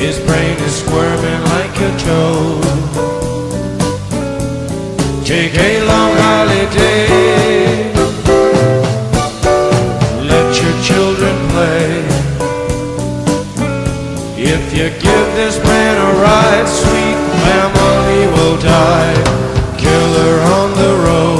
His brain is squirming like a toad. Take a long holiday. Let your children play. If you give this man a ride, sweet mammal, he will die. Killer on the road.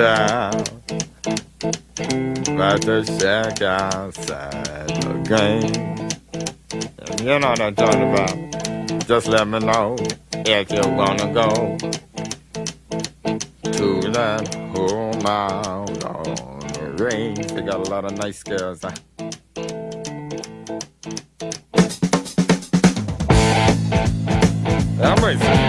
About to shack outside the game. You know what I'm talking about. Just let me know if you wanna go to that home out on the range. They got a lot of nice girls. I'm racing.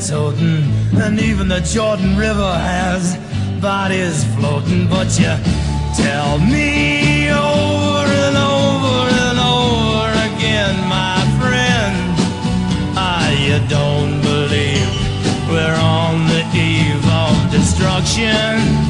Toting? And even the Jordan River has bodies floating, but you tell me over and over and over again, my friend. Ah, you don't believe we're on the eve of destruction.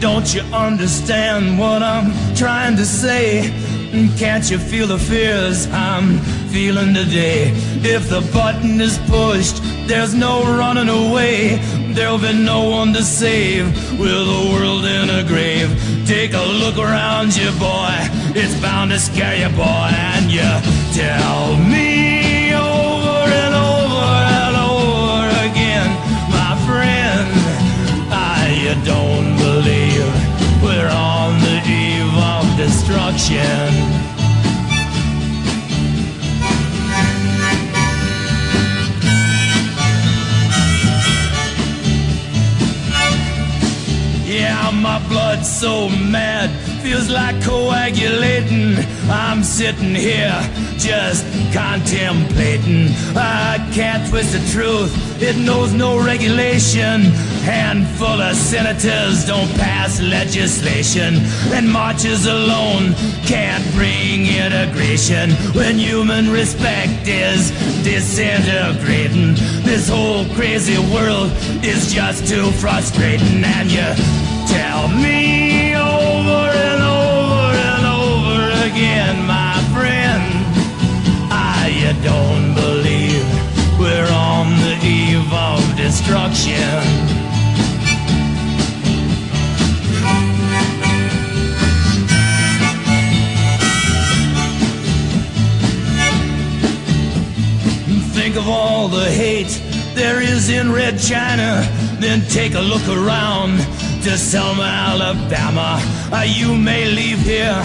Don't you understand what I'm trying to say? Can't you feel the fears I'm feeling today? If the button is pushed, there's no running away. There'll be no one to save with the world in a grave. Take a look around you, boy. It's bound to scare you, boy. And you tell me over and over and over again, my friend. I you don't destruction. Yeah, my blood's so mad, feels like coagulating. I'm sitting here just contemplating. I can't twist the truth, it knows no regulation. Handful of senators don't pass legislation, and marches alone can't bring integration when human respect is disintegrating. This whole crazy world is just too frustrating, and you tell me don't believe we're on the eve of destruction. Think of all the hate there is in Red China, then take a look around to Selma, Alabama. Uh, you may leave here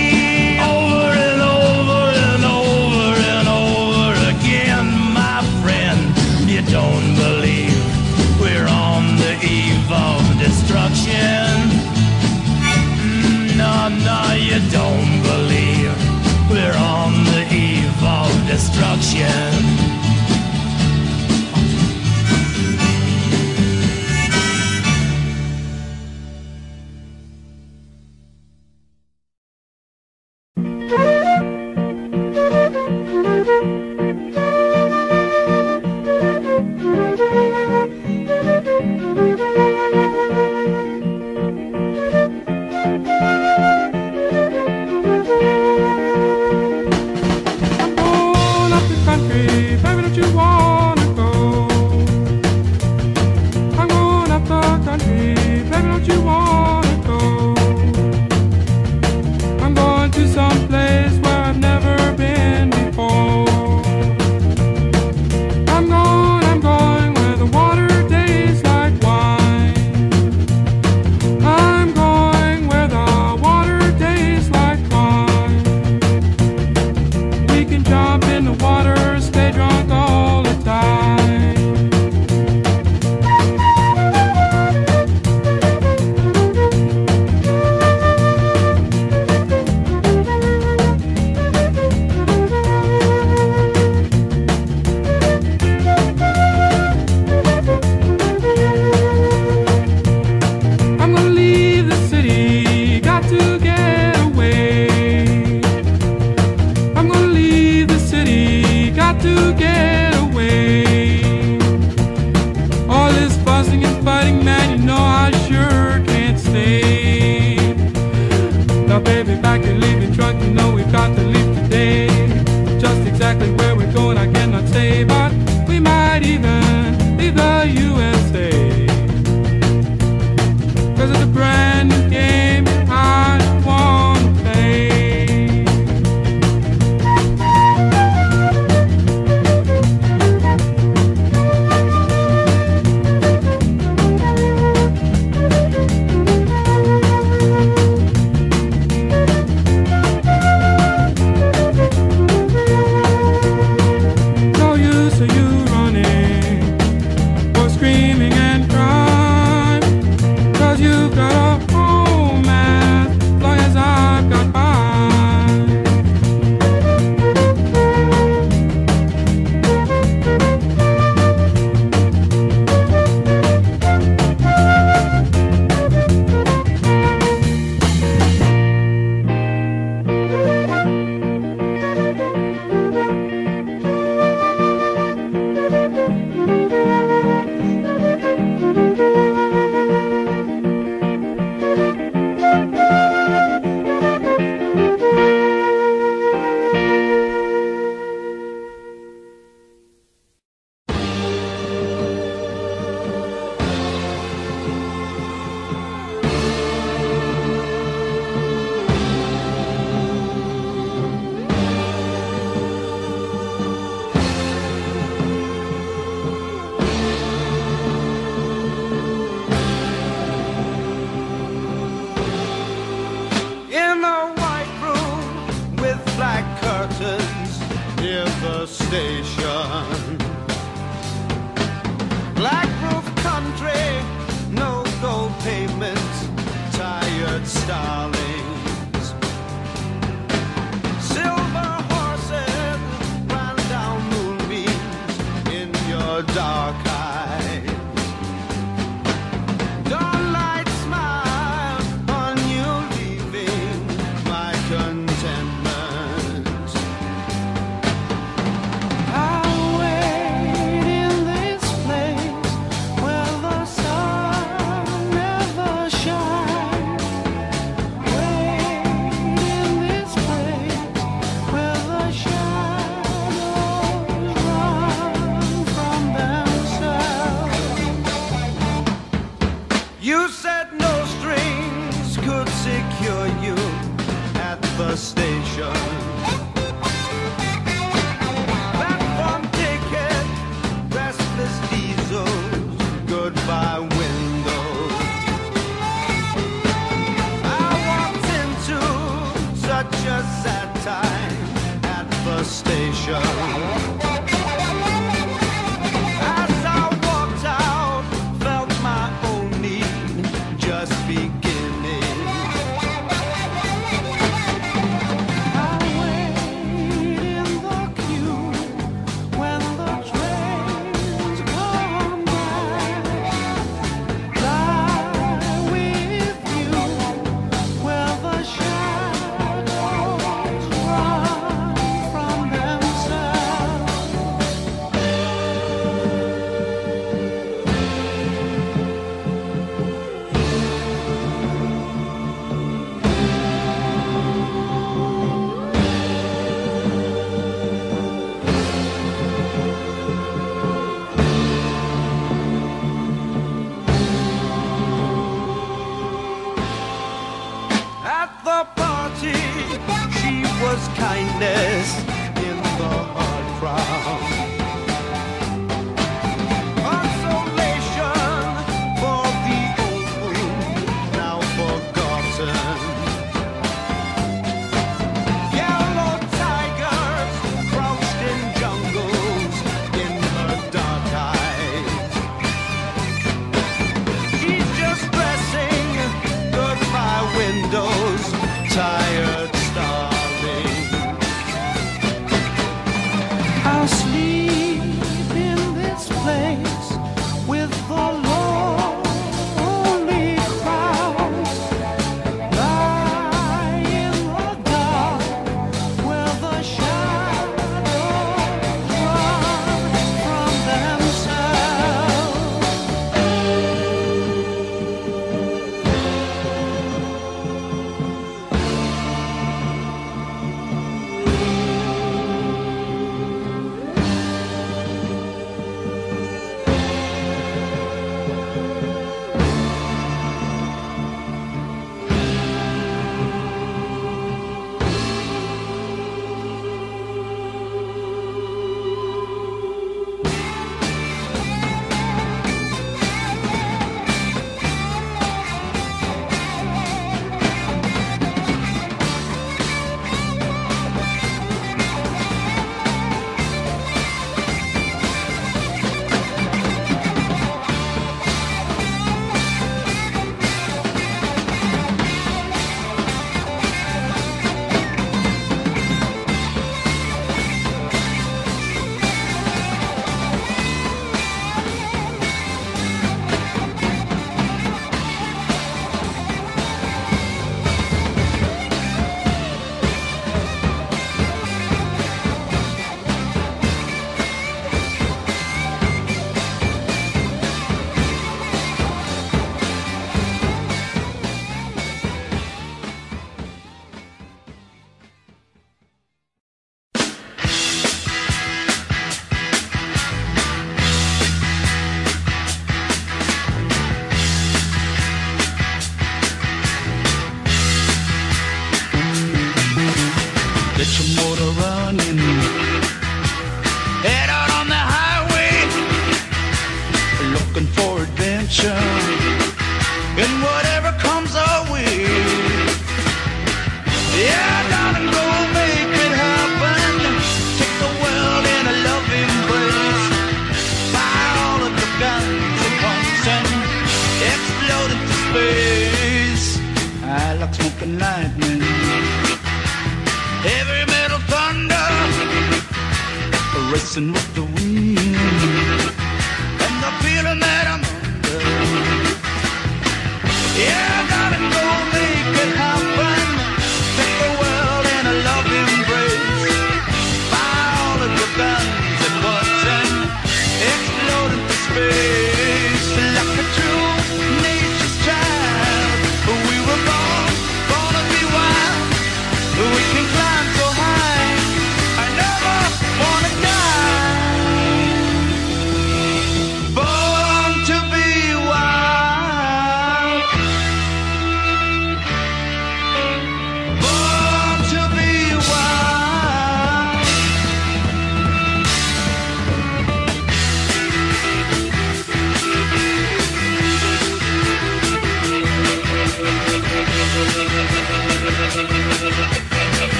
Can climb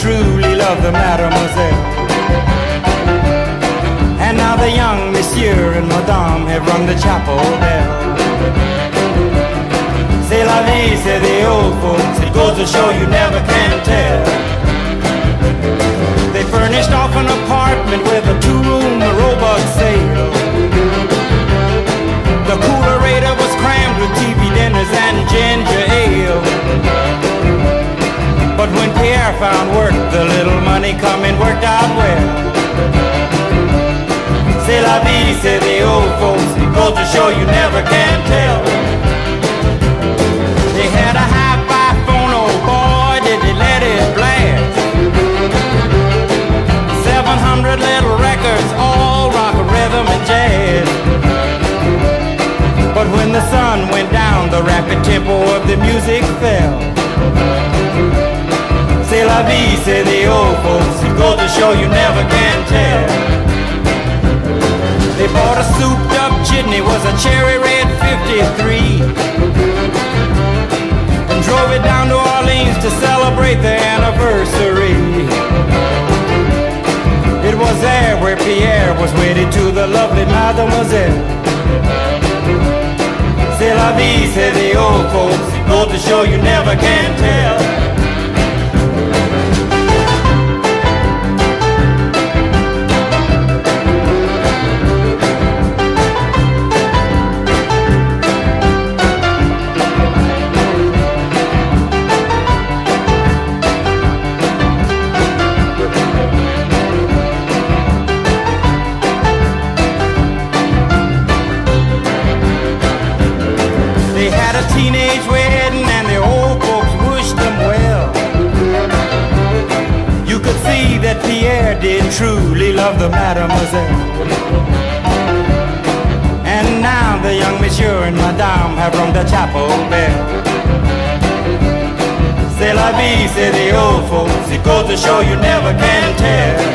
truly love the mademoiselle. And now the young monsieur and madame have rung the chapel bell. C'est la vie, say the old folks. It goes to show you never can tell. They furnished off an apartment with a two-room Roebuck sale. The coolerator was crammed with TV dinners and ginger ale. But when Pierre found work, the little money coming worked out well. C'est la vie, say the old folks. It goes to show you never can tell. They had a hi-fi phone, oh boy, did they let it blast. 700 little records, all rock, rhythm, and jazz. But when the sun went down, the rapid tempo of the music fell. La vie, say the old folks. It goes to show you never can tell. They bought a souped up jitney, was a cherry red 53. And drove it down to Orleans to celebrate the anniversary. It was there where Pierre was wedded to the lovely mademoiselle. C'est la vie, say the old folks. Goes to show you never can tell. Love the mademoiselle. And now the young monsieur and madame have rung the chapel bell. C'est la vie, say the old folks. It goes to show you never can tell.